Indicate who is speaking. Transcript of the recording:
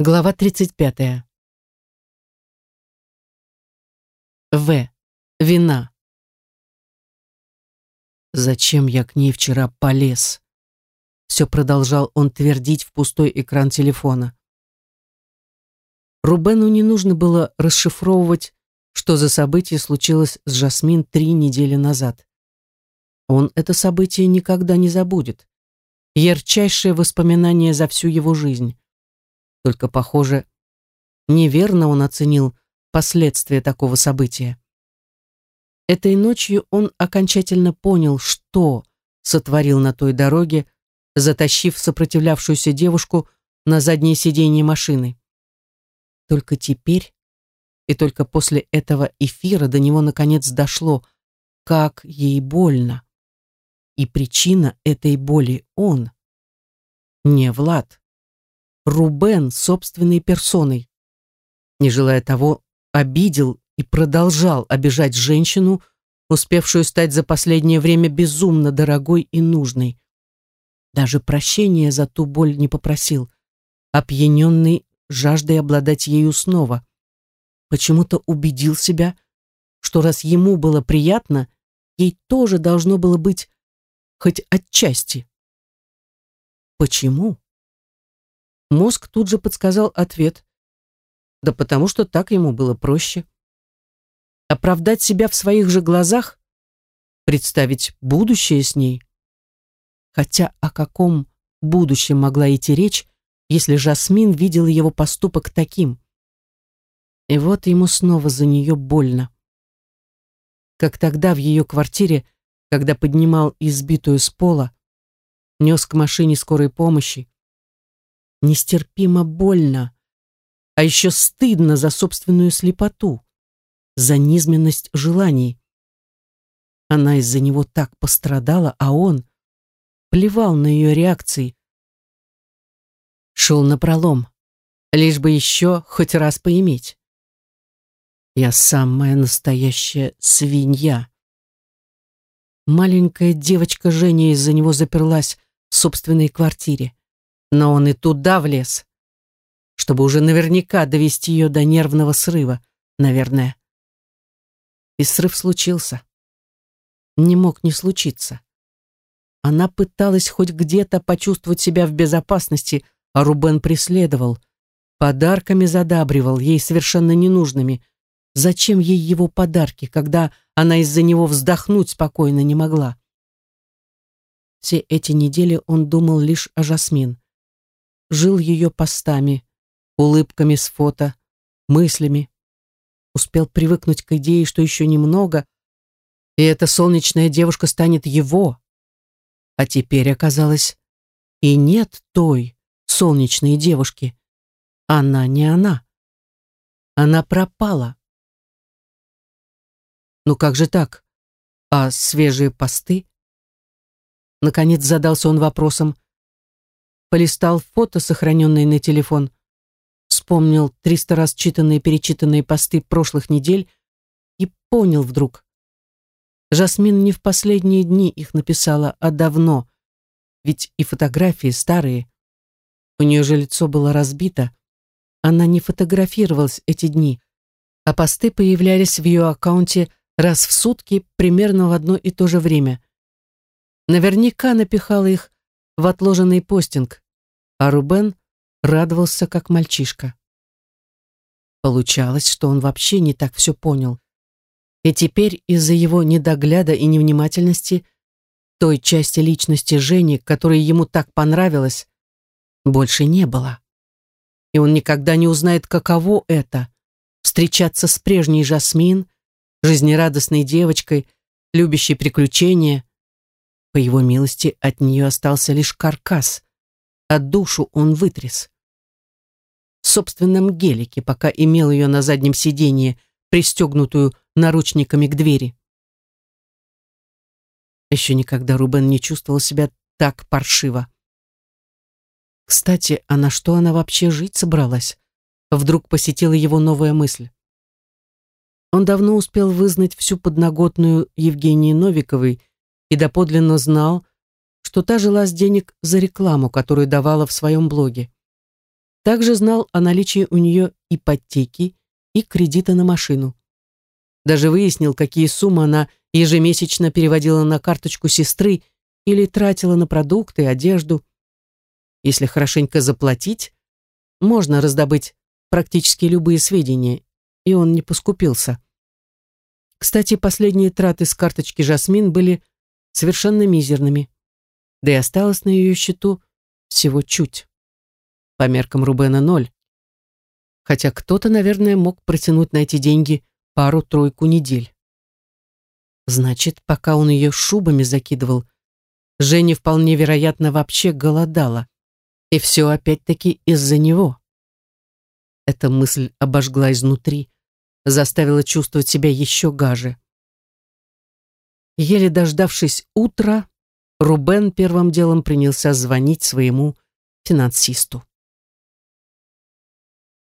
Speaker 1: Глава 35. В. Вина. Зачем я к ней вчера полез? Все продолжал он твердить в пустой экран телефона. Рубену не нужно было расшифровывать, что за событие случилось с Жасмин три недели назад. Он это событие никогда не забудет. Ярчайшее воспоминание за всю его жизнь. Только, похоже, неверно он оценил последствия такого события. Этой ночью он окончательно понял, что сотворил на той дороге, затащив сопротивлявшуюся девушку на заднее сиденье машины. Только теперь и только после этого эфира до него наконец дошло, как ей больно. И причина этой боли он, не Влад. Рубен собственной персоной. Не желая того, обидел и продолжал обижать женщину, успевшую стать за последнее время безумно дорогой и нужной. Даже прощения за ту боль не попросил, опьяненный жаждой обладать ею снова. Почему-то убедил себя, что раз ему было приятно, ей тоже должно было быть хоть отчасти. Почему? Мозг тут же подсказал ответ. Да потому что так ему было проще. Оправдать себя в своих же глазах? Представить будущее с ней? Хотя о каком будущем могла идти речь, если Жасмин видела его поступок таким? И вот ему снова за нее больно. Как тогда в ее квартире, когда поднимал избитую с пола, нес к машине скорой помощи, нестерпимо больно, а еще стыдно за собственную слепоту, за низменность желаний. Она из-за него так пострадала, а он плевал на ее реакции. Шел на пролом, лишь бы еще хоть раз поиметь. Я самая настоящая свинья. Маленькая девочка Женя из-за него заперлась в собственной квартире но он и туда влез, чтобы уже наверняка довести ее до нервного срыва, наверное. И срыв случился. Не мог не случиться. Она пыталась хоть где-то почувствовать себя в безопасности, а Рубен преследовал, подарками задабривал, ей совершенно ненужными. Зачем ей его подарки, когда она из-за него вздохнуть спокойно не могла? Все эти недели он думал лишь о Жасмин жил ее постами, улыбками с фото, мыслями. Успел привыкнуть к идее, что еще немного, и эта солнечная девушка станет его. А теперь оказалось, и нет той солнечной девушки. Она не она. Она пропала. Ну как же так? А свежие посты? Наконец задался он вопросом, полистал фото, сохраненные на телефон, вспомнил триста раз читанные перечитанные посты прошлых недель и понял вдруг. Жасмин не в последние дни их написала, а давно, ведь и фотографии старые. У нее же лицо было разбито. Она не фотографировалась эти дни, а посты появлялись в ее аккаунте раз в сутки примерно в одно и то же время. Наверняка напихала их в отложенный постинг а Рубен радовался как мальчишка. Получалось, что он вообще не так все понял. И теперь из-за его недогляда и невнимательности той части личности Жени, которая ему так понравилась, больше не было. И он никогда не узнает, каково это — встречаться с прежней Жасмин, жизнерадостной девочкой, любящей приключения. По его милости от нее остался лишь каркас, а душу он вытряс. В собственном гелике, пока имел ее на заднем сиденье, пристегнутую наручниками к двери. Еще никогда Рубен не чувствовал себя так паршиво. Кстати, а на что она вообще жить собралась? Вдруг посетила его новая мысль. Он давно успел вызнать всю подноготную Евгении Новиковой и доподлинно знал, что та жила с денег за рекламу, которую давала в своем блоге. Также знал о наличии у нее ипотеки и кредита на машину. Даже выяснил, какие суммы она ежемесячно переводила на карточку сестры или тратила на продукты, одежду. Если хорошенько заплатить, можно раздобыть практически любые сведения, и он не поскупился. Кстати, последние траты с карточки Жасмин были совершенно мизерными, да и осталось на ее счету всего чуть. По меркам Рубена ноль. Хотя кто-то, наверное, мог протянуть на эти деньги пару-тройку недель. Значит, пока он ее шубами закидывал, Женя вполне вероятно вообще голодала. И все опять-таки из-за него. Эта мысль обожгла изнутри, заставила чувствовать себя еще гаже. Еле дождавшись утра, Рубен первым делом принялся звонить своему финансисту.